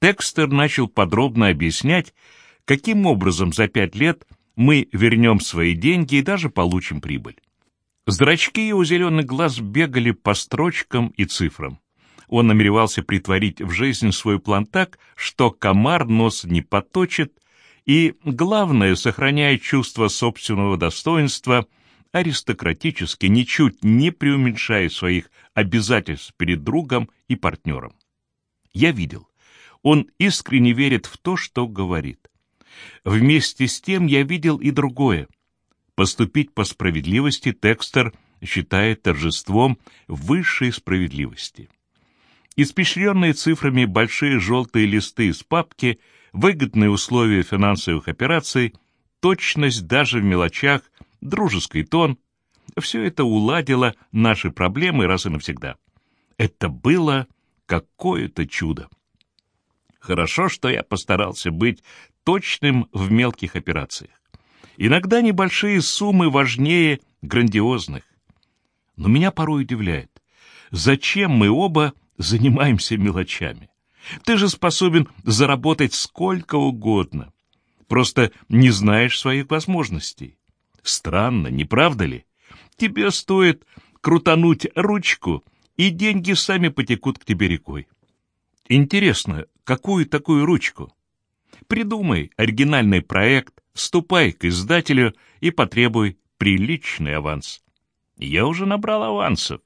Текстер начал подробно объяснять, каким образом за пять лет мы вернем свои деньги и даже получим прибыль. Зрачки у зеленых глаз бегали по строчкам и цифрам. Он намеревался притворить в жизнь свой план так, что комар нос не поточит, и, главное, сохраняя чувство собственного достоинства, аристократически, ничуть не преуменьшая своих обязательств перед другом и партнером. Я видел, он искренне верит в то, что говорит. Вместе с тем я видел и другое — Поступить по справедливости Текстер считает торжеством высшей справедливости. Испещренные цифрами большие желтые листы из папки, выгодные условия финансовых операций, точность даже в мелочах, дружеский тон — все это уладило наши проблемы раз и навсегда. Это было какое-то чудо. Хорошо, что я постарался быть точным в мелких операциях. Иногда небольшие суммы важнее грандиозных. Но меня порой удивляет, зачем мы оба занимаемся мелочами? Ты же способен заработать сколько угодно. Просто не знаешь своих возможностей. Странно, не правда ли? Тебе стоит крутануть ручку, и деньги сами потекут к тебе рекой. Интересно, какую такую ручку? Придумай оригинальный проект, ступай к издателю и потребуй приличный аванс. Я уже набрал авансов.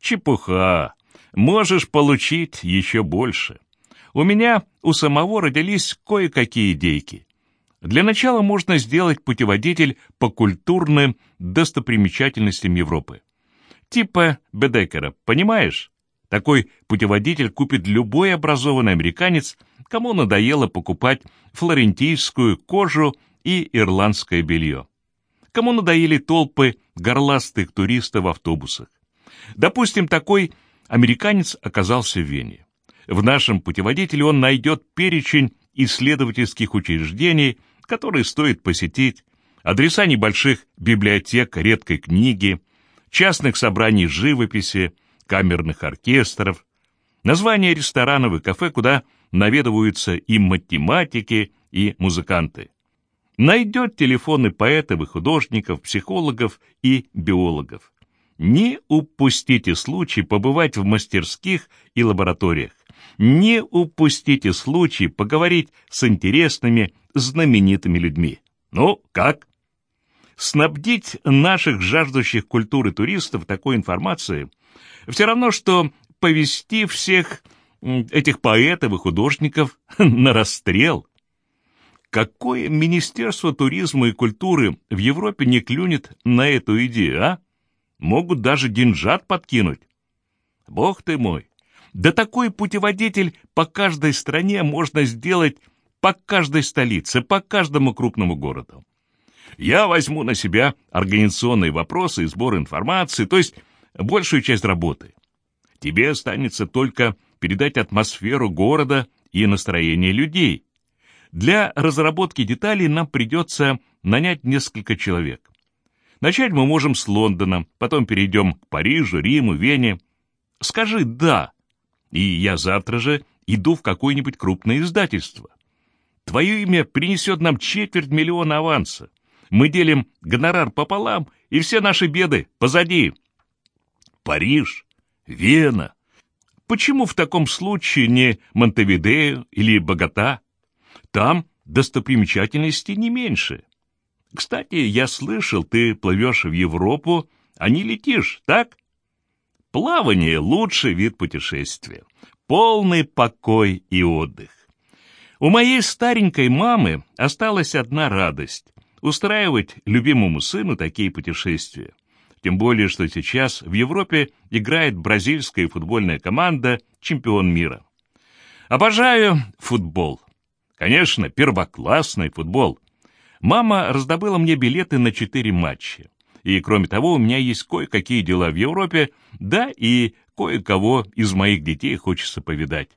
Чепуха. Можешь получить еще больше. У меня у самого родились кое-какие идейки. Для начала можно сделать путеводитель по культурным достопримечательностям Европы. Типа Бедекера, понимаешь? Такой путеводитель купит любой образованный американец, кому надоело покупать флорентийскую кожу и ирландское белье. Кому надоели толпы горластых туристов в автобусах. Допустим, такой американец оказался в Вене. В нашем путеводителе он найдет перечень исследовательских учреждений, которые стоит посетить, адреса небольших библиотек редкой книги, частных собраний живописи, камерных оркестров, названия ресторанов и кафе, куда наведываются и математики, и музыканты найдет телефоны поэтов и художников, психологов и биологов. Не упустите случай побывать в мастерских и лабораториях. Не упустите случай поговорить с интересными, знаменитыми людьми. Ну, как? Снабдить наших жаждущих культуры туристов такой информацией все равно, что повести всех этих поэтов и художников на расстрел. Какое Министерство туризма и культуры в Европе не клюнет на эту идею, а? Могут даже деньжат подкинуть. Бог ты мой! Да такой путеводитель по каждой стране можно сделать по каждой столице, по каждому крупному городу. Я возьму на себя организационные вопросы и сбор информации, то есть большую часть работы. Тебе останется только передать атмосферу города и настроение людей. Для разработки деталей нам придется нанять несколько человек. Начать мы можем с Лондона, потом перейдем к Парижу, Риму, Вене. Скажи «да», и я завтра же иду в какое-нибудь крупное издательство. Твое имя принесет нам четверть миллиона аванса. Мы делим гонорар пополам, и все наши беды позади. Париж, Вена. Почему в таком случае не Монтевидео или Богота? Там достопримечательностей не меньше. Кстати, я слышал, ты плывешь в Европу, а не летишь, так? Плавание — лучший вид путешествия. Полный покой и отдых. У моей старенькой мамы осталась одна радость — устраивать любимому сыну такие путешествия. Тем более, что сейчас в Европе играет бразильская футбольная команда «Чемпион мира». Обожаю футбол. Конечно, первоклассный футбол. Мама раздобыла мне билеты на четыре матча. И, кроме того, у меня есть кое-какие дела в Европе, да и кое-кого из моих детей хочется повидать.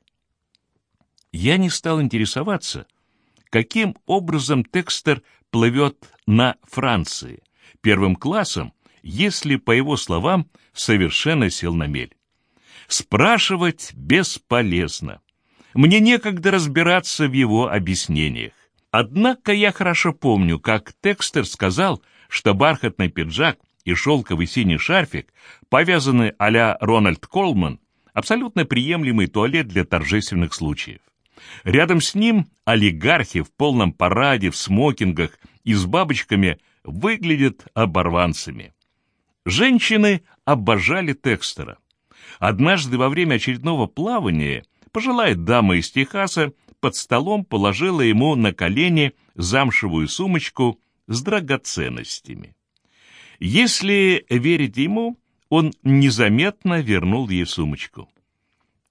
Я не стал интересоваться, каким образом Текстер плывет на Франции, первым классом, если, по его словам, совершенно сел на мель. Спрашивать бесполезно. Мне некогда разбираться в его объяснениях. Однако я хорошо помню, как Текстер сказал, что бархатный пиджак и шелковый синий шарфик, повязанный а-ля Рональд Колман, абсолютно приемлемый туалет для торжественных случаев. Рядом с ним олигархи в полном параде, в смокингах и с бабочками выглядят оборванцами. Женщины обожали Текстера. Однажды во время очередного плавания пожилая дама из Техаса под столом положила ему на колени замшевую сумочку с драгоценностями. Если верить ему, он незаметно вернул ей сумочку.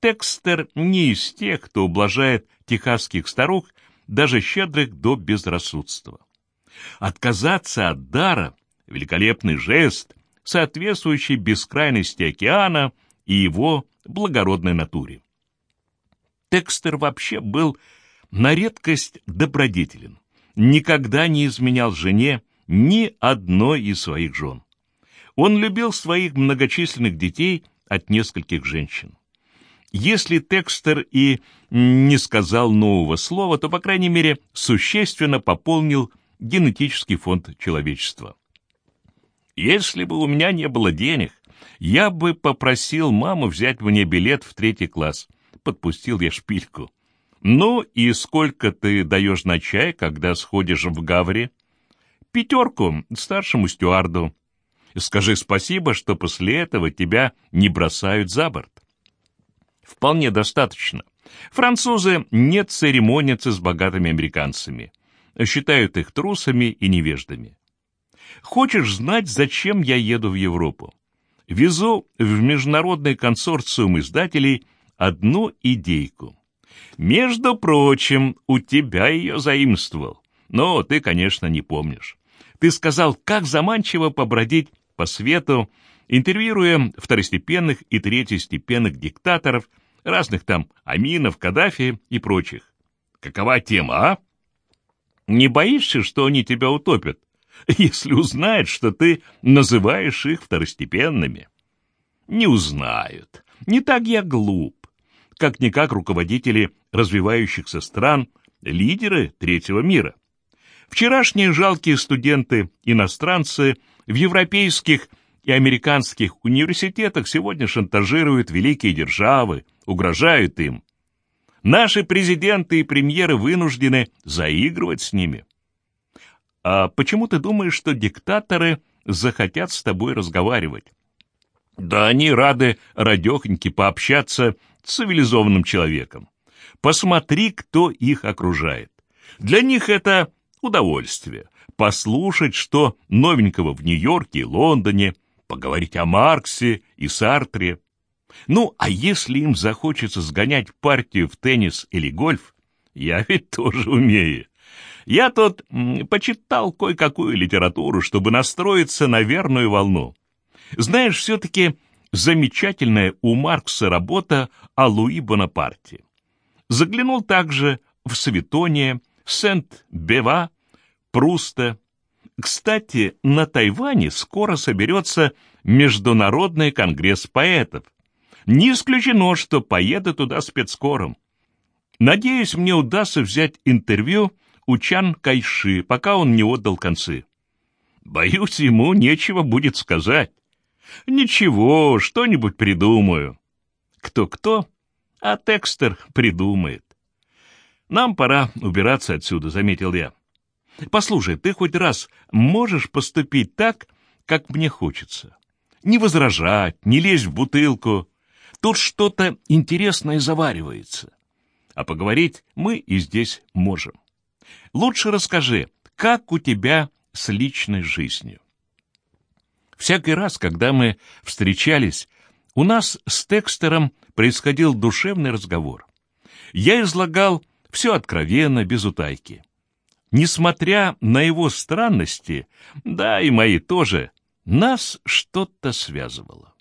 Текстер не из тех, кто ублажает техасских старух, даже щедрых до безрассудства. Отказаться от дара — великолепный жест, соответствующий бескрайности океана и его благородной натуре. Текстер вообще был на редкость добродетелен, никогда не изменял жене ни одной из своих жен. Он любил своих многочисленных детей от нескольких женщин. Если Текстер и не сказал нового слова, то, по крайней мере, существенно пополнил генетический фонд человечества. Если бы у меня не было денег, я бы попросил маму взять мне билет в третий класс. Подпустил я шпильку. Ну и сколько ты даешь на чай, когда сходишь в Гаври? Пятерку старшему стюарду. Скажи спасибо, что после этого тебя не бросают за борт вполне достаточно. Французы не церемонятся с богатыми американцами, считают их трусами и невеждами. Хочешь знать, зачем я еду в Европу? Везу в международный консорциум издателей одну идейку. Между прочим, у тебя ее заимствовал, но ты, конечно, не помнишь. Ты сказал, как заманчиво побродить по свету, интервьюируя второстепенных и третьестепенных диктаторов – разных там Аминов, Каддафи и прочих. Какова тема, а? Не боишься, что они тебя утопят, если узнают, что ты называешь их второстепенными? Не узнают. Не так я глуп. Как-никак руководители развивающихся стран, лидеры третьего мира. Вчерашние жалкие студенты-иностранцы в европейских и американских университетах сегодня шантажируют великие державы, угрожают им. Наши президенты и премьеры вынуждены заигрывать с ними. А почему ты думаешь, что диктаторы захотят с тобой разговаривать? Да они рады радехоньки пообщаться с цивилизованным человеком. Посмотри, кто их окружает. Для них это удовольствие. Послушать, что новенького в Нью-Йорке и Лондоне, поговорить о Марксе и Сартре. Ну, а если им захочется сгонять партию в теннис или гольф, я ведь тоже умею. Я тут почитал кое-какую литературу, чтобы настроиться на верную волну. Знаешь, все-таки замечательная у Маркса работа о Луи Бонапарте. Заглянул также в Светония, Сент-Бева, Пруста. Кстати, на Тайване скоро соберется Международный конгресс поэтов. Не исключено, что поеду туда спецкором. Надеюсь, мне удастся взять интервью у Чан Кайши, пока он не отдал концы. Боюсь, ему нечего будет сказать. Ничего, что-нибудь придумаю. Кто-кто, а Текстер придумает. Нам пора убираться отсюда, заметил я. Послушай, ты хоть раз можешь поступить так, как мне хочется? Не возражать, не лезть в бутылку, Тут что-то интересное заваривается. А поговорить мы и здесь можем. Лучше расскажи, как у тебя с личной жизнью? Всякий раз, когда мы встречались, у нас с Текстером происходил душевный разговор. Я излагал все откровенно, без утайки. Несмотря на его странности, да и мои тоже, нас что-то связывало.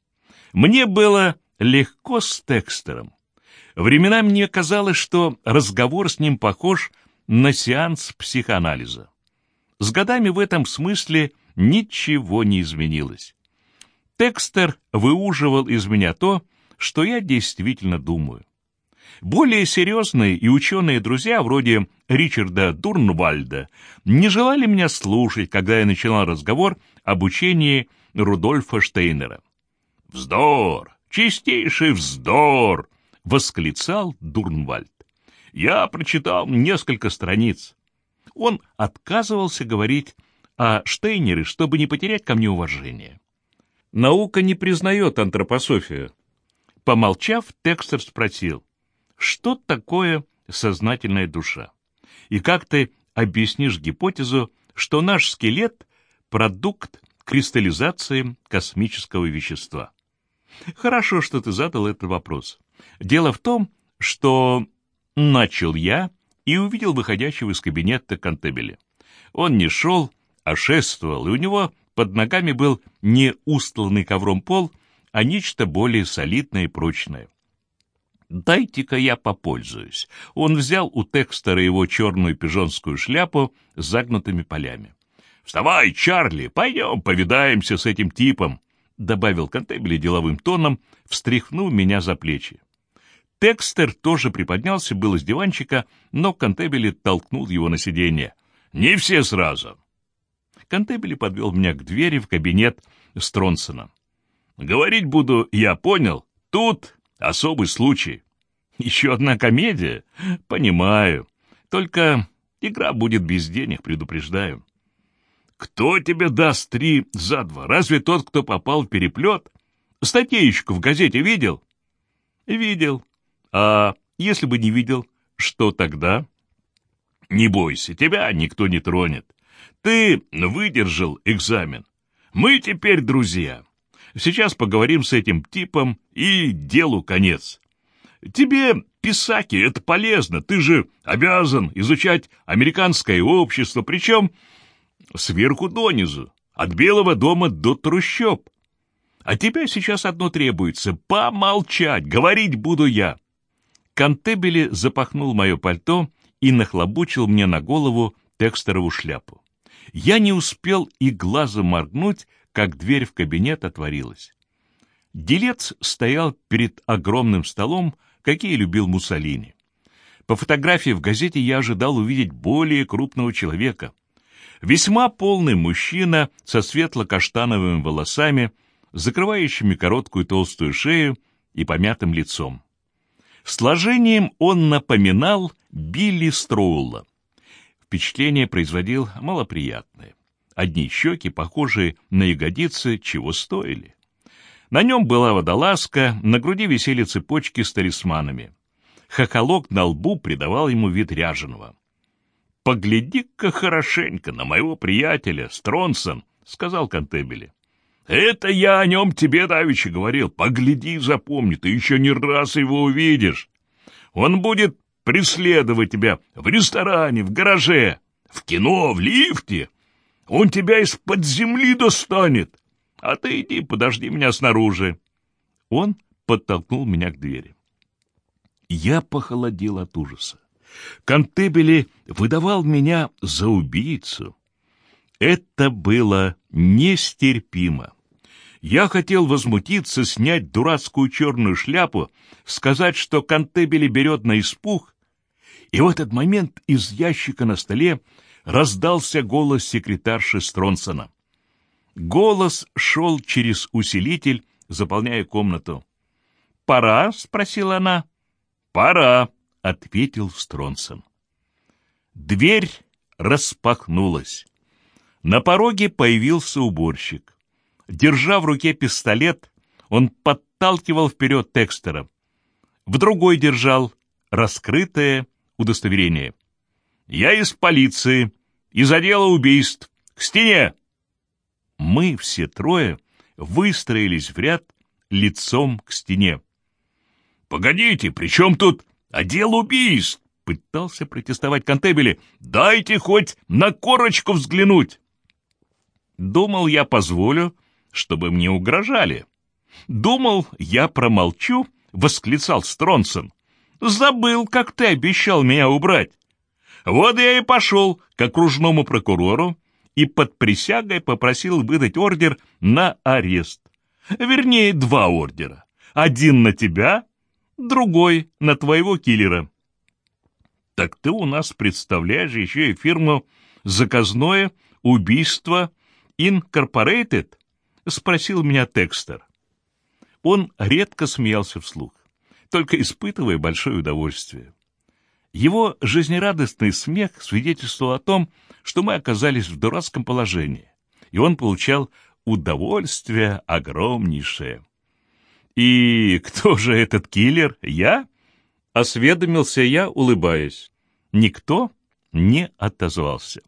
Мне было легко с Текстером. Временами мне казалось, что разговор с ним похож на сеанс психоанализа. С годами в этом смысле ничего не изменилось. Текстер выуживал из меня то, что я действительно думаю. Более серьезные и ученые друзья, вроде Ричарда Дурнвальда, не желали меня слушать, когда я начинал разговор об учении Рудольфа Штейнера. «Вздор! Чистейший вздор!» — восклицал Дурнвальд. «Я прочитал несколько страниц». Он отказывался говорить о Штейнере, чтобы не потерять ко мне уважение. Наука не признает антропософию. Помолчав, Текстер спросил, что такое сознательная душа? И как ты объяснишь гипотезу, что наш скелет — продукт кристаллизации космического вещества? Хорошо, что ты задал этот вопрос. Дело в том, что начал я и увидел выходящего из кабинета Кантебеля. Он не шел, а шествовал, и у него под ногами был не устланный ковром пол, а нечто более солидное и прочное. «Дайте-ка я попользуюсь». Он взял у Текстера его черную пижонскую шляпу с загнутыми полями. «Вставай, Чарли, пойдем повидаемся с этим типом», — добавил Контебли деловым тоном, встряхнув меня за плечи. Текстер тоже приподнялся было с диванчика, но Контебели толкнул его на сиденье. «Не все сразу». Контебели подвел меня к двери в кабинет Стронсона. «Говорить буду, я понял. Тут особый случай. Еще одна комедия? Понимаю. Только игра будет без денег, предупреждаю». «Кто тебе даст три за два? Разве тот, кто попал в переплет? Статейку в газете видел?» «Видел. А если бы не видел, что тогда? Не бойся, тебя никто не тронет. Ты выдержал экзамен. Мы теперь друзья. Сейчас поговорим с этим типом и делу конец. Тебе, писаки, это полезно. Ты же обязан изучать американское общество, причем сверху донизу, от Белого дома до трущоб. А тебя сейчас одно требуется — помолчать, говорить буду я. Кантебели запахнул мое пальто и нахлобучил мне на голову текстерову шляпу. Я не успел и глазом моргнуть, как дверь в кабинет отворилась. Делец стоял перед огромным столом, какие любил Муссолини. По фотографии в газете я ожидал увидеть более крупного человека. Весьма полный мужчина со светло-каштановыми волосами, закрывающими короткую толстую шею и помятым лицом. Сложением он напоминал Билли Строула. Впечатление производил малоприятное. Одни щеки, похожие на ягодицы, чего стоили. На нем была водолазка, на груди висели цепочки с талисманами. Хохолок на лбу придавал ему вид ряженого. «Погляди-ка хорошенько на моего приятеля, Стронсон», — сказал Кантебели. Это я о нем тебе давеча говорил. Погляди и запомни, ты еще не раз его увидишь. Он будет преследовать тебя в ресторане, в гараже, в кино, в лифте. Он тебя из-под земли достанет. А ты иди, подожди меня снаружи. Он подтолкнул меня к двери. Я похолодел от ужаса. Кантебели выдавал меня за убийцу. Это было нестерпимо. Я хотел возмутиться, снять дурацкую черную шляпу, сказать, что Кантебели берет на испуг, и в этот момент из ящика на столе раздался голос секретарши Стронсона. Голос шел через усилитель, заполняя комнату. «Пора?» — спросила она. «Пора», — ответил Стронсон. Дверь распахнулась. На пороге появился уборщик. Держа в руке пистолет, он подталкивал вперед Текстера. В другой держал раскрытое удостоверение. «Я из полиции, из отдела убийств. К стене!» Мы все трое выстроились в ряд лицом к стене. «Погодите, при чем тут отдел убийств?» Пытался протестовать Кантебели. «Дайте хоть на корочку взглянуть!» Думал, я позволю, чтобы мне угрожали. Думал, я промолчу, восклицал Стронсон. Забыл, как ты обещал меня убрать. Вот я и пошел к окружному прокурору и под присягой попросил выдать ордер на арест. Вернее, два ордера. Один на тебя, другой на твоего киллера. Так ты у нас представляешь еще и фирму «Заказное убийство Инкорпорейтед?» — спросил меня Текстер. Он редко смеялся вслух, только испытывая большое удовольствие. Его жизнерадостный смех свидетельствовал о том, что мы оказались в дурацком положении, и он получал удовольствие огромнейшее. «И кто же этот киллер? Я?» — осведомился я, улыбаясь. Никто не отозвался.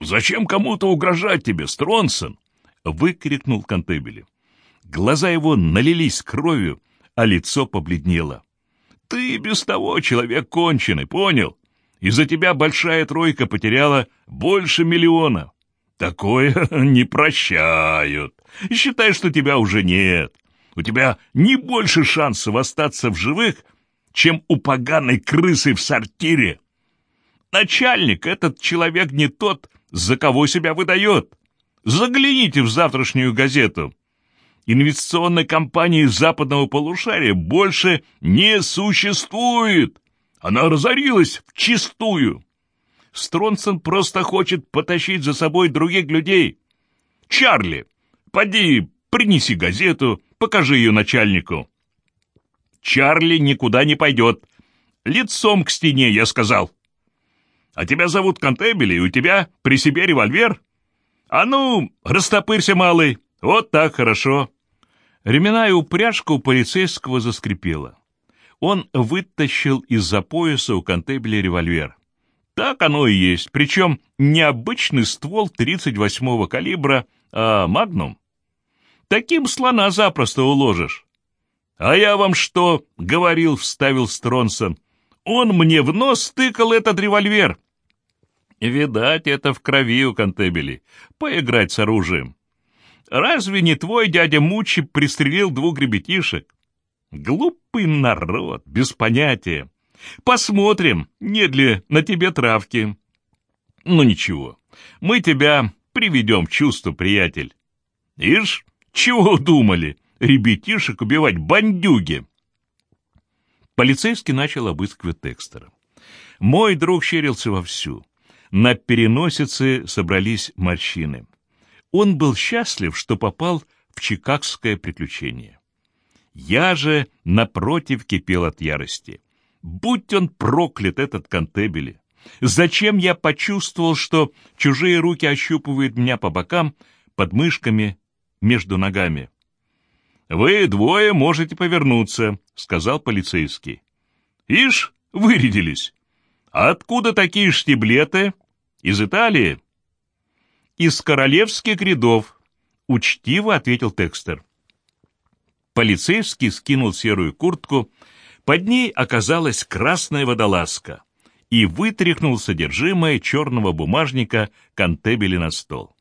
«Зачем кому-то угрожать тебе, Стронсон?» — выкрикнул Кантебели. Глаза его налились кровью, а лицо побледнело. «Ты без того человек конченый, понял? Из-за тебя большая тройка потеряла больше миллиона. Такое не прощают. Считай, что тебя уже нет. У тебя не больше шансов остаться в живых, чем у поганой крысы в сортире. Начальник этот человек не тот, за кого себя выдает. Загляните в завтрашнюю газету. Инвестиционной компании западного полушария больше не существует. Она разорилась вчистую. Стронсон просто хочет потащить за собой других людей. Чарли, поди, принеси газету, покажи ее начальнику. Чарли никуда не пойдет. Лицом к стене, я сказал. А тебя зовут Контебели, и у тебя при себе револьвер? А ну, растопырься, малый. Вот так хорошо. Ременная упряжка у полицейского заскрипела. Он вытащил из-за пояса у Контебели револьвер. Так оно и есть, причем не обычный ствол 38-го калибра, а магнум. Таким слона запросто уложишь. — А я вам что? — говорил, вставил Стронсон. — Он мне в нос тыкал этот револьвер. Видать, это в крови у Кантебели. Поиграть с оружием. Разве не твой дядя Мучи пристрелил двух ребятишек? Глупый народ, без понятия. Посмотрим, нет ли на тебе травки. Ну ничего, мы тебя приведем в чувство, приятель. Ишь, чего думали? Ребятишек убивать бандюги. Полицейский начал обыскивать Текстера. Мой друг щерился вовсю. На переносице собрались морщины. Он был счастлив, что попал в чикагское приключение. Я же, напротив, кипел от ярости. Будь он проклят, этот Кантебели! Зачем я почувствовал, что чужие руки ощупывают меня по бокам, под мышками, между ногами? «Вы двое можете повернуться», — сказал полицейский. «Ишь, вырядились. Откуда такие штиблеты?» Из Италии? Из королевских рядов, учтиво ответил Текстер. Полицейский скинул серую куртку, под ней оказалась красная водолазка и вытряхнул содержимое черного бумажника контебели на стол.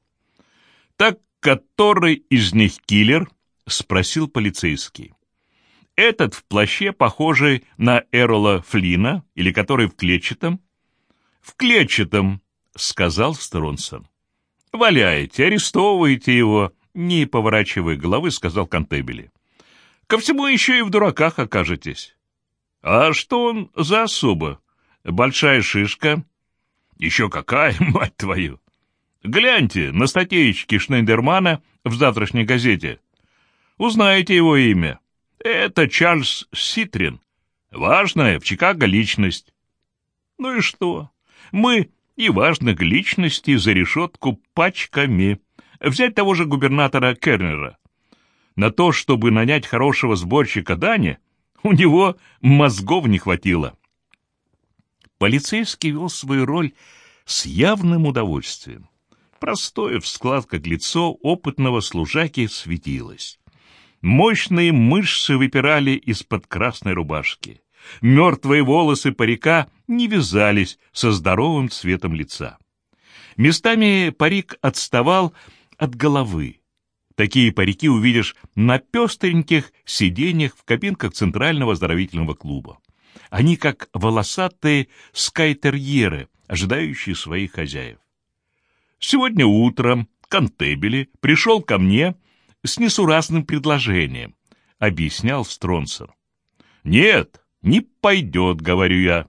«Так который из них киллер?» — спросил полицейский. «Этот в плаще, похожий на Эрола Флина, или который в клетчатом?» «В клетчатом», — сказал Стронсон. «Валяйте, арестовывайте его», — не поворачивая головы, сказал Контебели. «Ко всему еще и в дураках окажетесь». «А что он за особа? Большая шишка?» «Еще какая, мать твою!» «Гляньте на статейки Шнейдермана в завтрашней газете. Узнаете его имя. Это Чарльз Ситрин. Важная в Чикаго личность». «Ну и что? Мы и важных личностей за решетку пачками. Взять того же губернатора Кернера. На то, чтобы нанять хорошего сборщика дани, у него мозгов не хватило. Полицейский вел свою роль с явным удовольствием. Простое в складках лицо опытного служаки светилось. Мощные мышцы выпирали из-под красной рубашки. Мертвые волосы парика не вязались со здоровым цветом лица. Местами парик отставал от головы. Такие парики увидишь на пестреньких сиденьях в кабинках Центрального оздоровительного клуба. Они как волосатые скайтерьеры, ожидающие своих хозяев. Сегодня утром Контебели пришел ко мне с несуразным предложением, объяснял Стронсер. Нет, не пойдет, говорю я.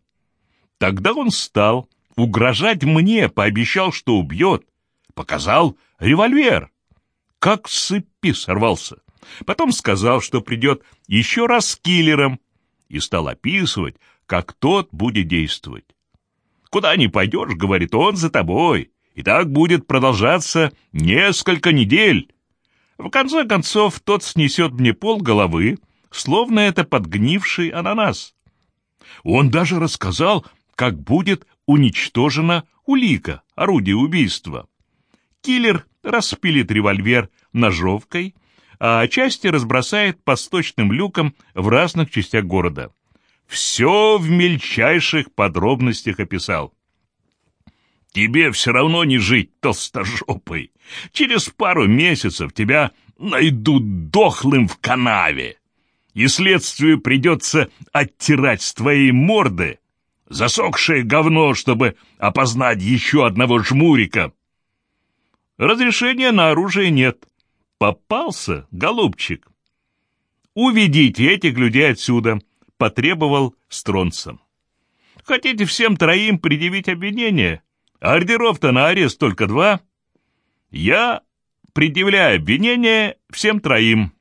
Тогда он стал угрожать мне, пообещал, что убьет. Показал револьвер. Как с цепи сорвался. Потом сказал, что придет еще раз с киллером, и стал описывать, как тот будет действовать. «Куда не пойдешь, — говорит он, — за тобой, и так будет продолжаться несколько недель. В конце концов, тот снесет мне пол головы, словно это подгнивший ананас. Он даже рассказал, как будет уничтожена улика, орудие убийства. Киллер распилит револьвер ножовкой, а части разбросает по сточным люкам в разных частях города. Все в мельчайших подробностях описал. Тебе все равно не жить толстожопой. Через пару месяцев тебя найдут дохлым в канаве, и следствию придется оттирать с твоей морды засохшее говно, чтобы опознать еще одного жмурика. Разрешения на оружие нет. Попался, голубчик. Уведите этих людей отсюда, потребовал Стронцем. Хотите всем троим предъявить обвинение? Ордеров-то на арест только два. Я предъявляю обвинение всем троим.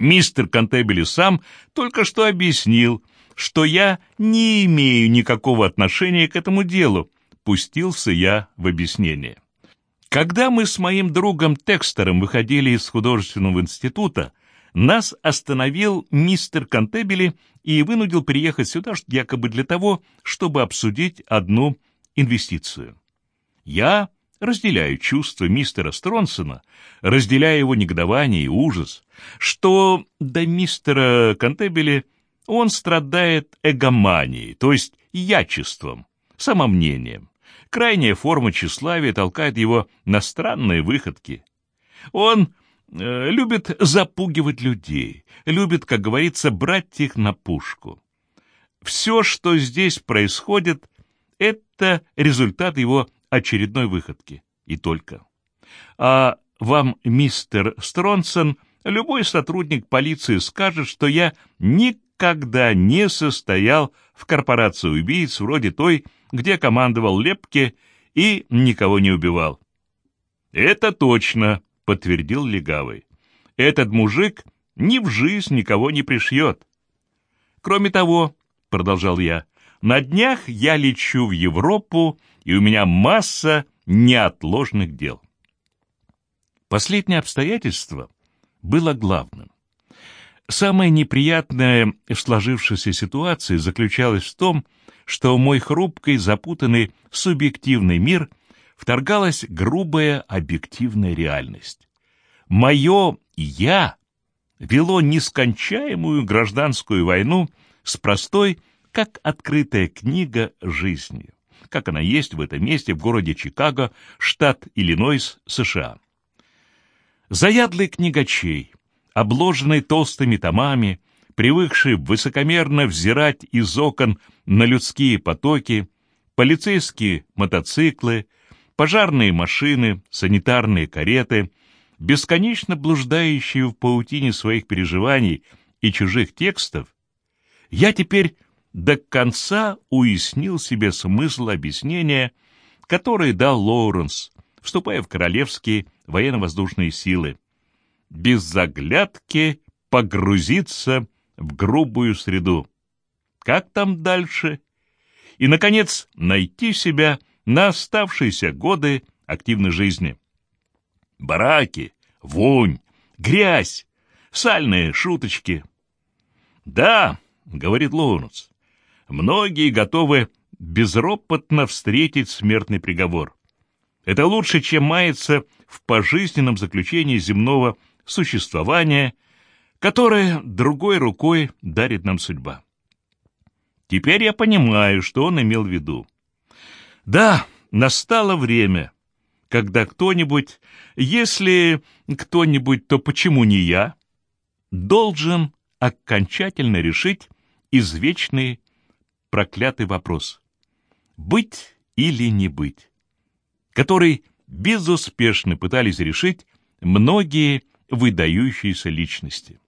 Мистер Контебели сам только что объяснил, что я не имею никакого отношения к этому делу, пустился я в объяснение. Когда мы с моим другом Текстером выходили из художественного института, нас остановил мистер Контебели и вынудил приехать сюда якобы для того, чтобы обсудить одну инвестицию. Я разделяю чувства мистера Стронсона, разделяю его негодование и ужас, что до мистера Контебели он страдает эгоманией, то есть ячеством, самомнением. Крайняя форма тщеславия толкает его на странные выходки. Он э, любит запугивать людей, любит, как говорится, брать их на пушку. Все, что здесь происходит, это результат его очередной выходки. И только. А вам, мистер Стронсон, любой сотрудник полиции скажет, что я никогда не состоял в корпорации убийц вроде той, где командовал Лепке и никого не убивал. «Это точно», — подтвердил Легавый. «Этот мужик ни в жизнь никого не пришьет». «Кроме того», — продолжал я, на днях я лечу в Европу, и у меня масса неотложных дел. Последнее обстоятельство было главным. Самое неприятное в сложившейся ситуации заключалось в том, что в мой хрупкий, запутанный, субъективный мир вторгалась грубая объективная реальность. Мое «я» вело нескончаемую гражданскую войну с простой как открытая книга жизни, как она есть в этом месте в городе Чикаго, штат Иллинойс, США. Заядлый книгачей, обложенный толстыми томами, привыкший высокомерно взирать из окон на людские потоки, полицейские мотоциклы, пожарные машины, санитарные кареты, бесконечно блуждающие в паутине своих переживаний и чужих текстов, я теперь до конца уяснил себе смысл объяснения, который дал Лоуренс, вступая в королевские военно-воздушные силы. Без заглядки погрузиться в грубую среду. Как там дальше? И, наконец, найти себя на оставшиеся годы активной жизни. Бараки, вонь, грязь, сальные шуточки. «Да», — говорит Лоуренс, многие готовы безропотно встретить смертный приговор. Это лучше, чем маяться в пожизненном заключении земного существования, которое другой рукой дарит нам судьба. Теперь я понимаю, что он имел в виду. Да, настало время, когда кто-нибудь, если кто-нибудь, то почему не я, должен окончательно решить извечный проклятый вопрос «быть или не быть», который безуспешно пытались решить многие выдающиеся личности.